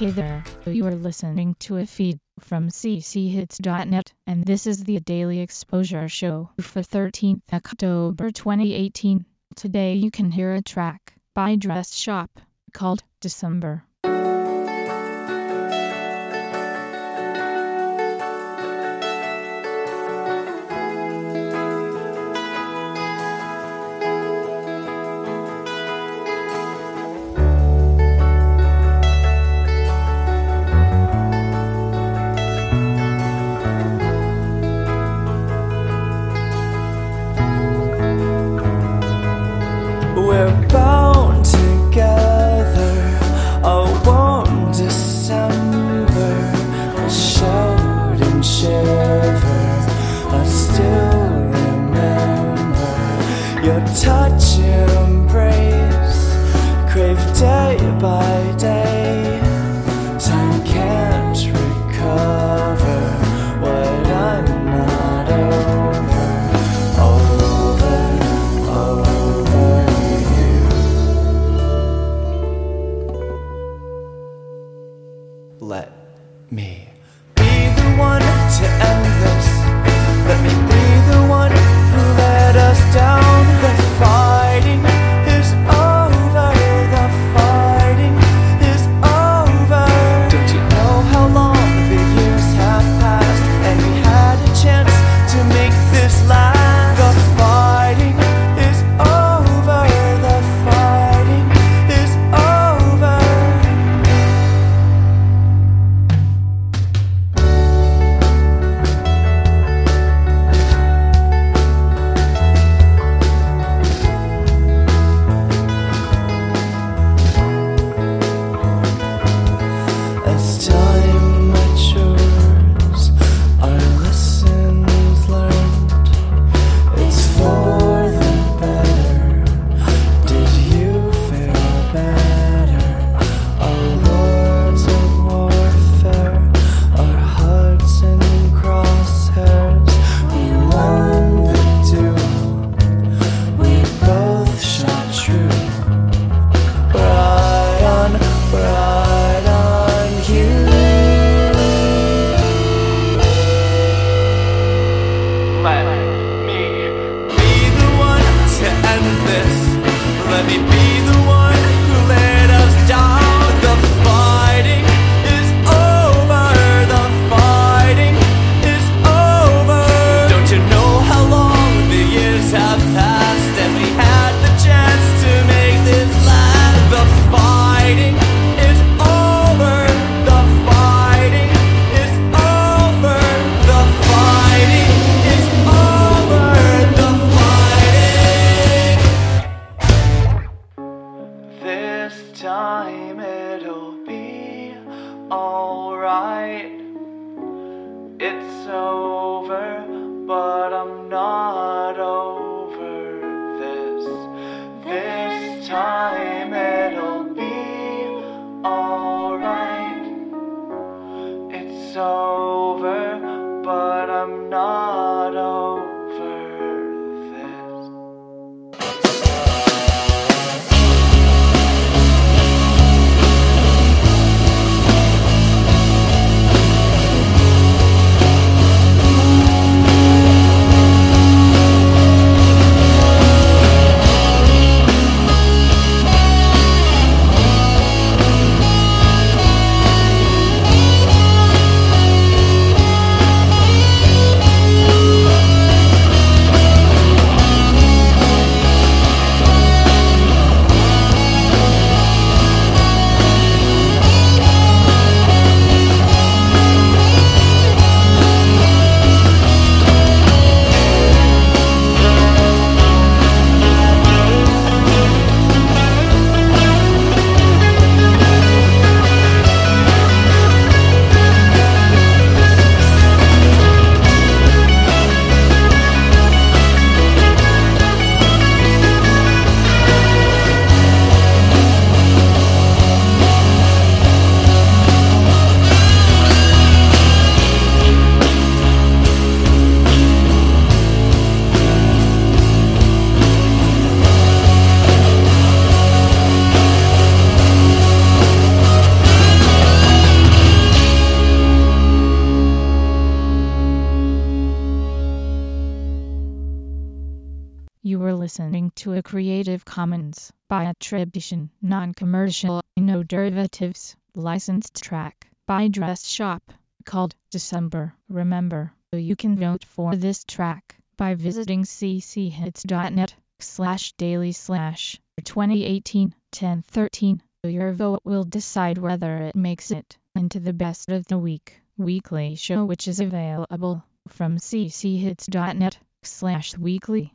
Hey there, you are listening to a feed from cchits.net, and this is the Daily Exposure Show for 13th October 2018. Today you can hear a track by Dress Shop called December. Your touch embrace, crave day by day. over, but I'm not over this. This time it'll be alright. It's over, but I'm not over. Were listening to a Creative Commons by attribution, non-commercial, no derivatives, licensed track by Dress Shop called December. Remember, you can vote for this track by visiting cchits.net slash daily slash 2018 1013. Your vote will decide whether it makes it into the best of the week weekly show which is available from cchits.net slash weekly.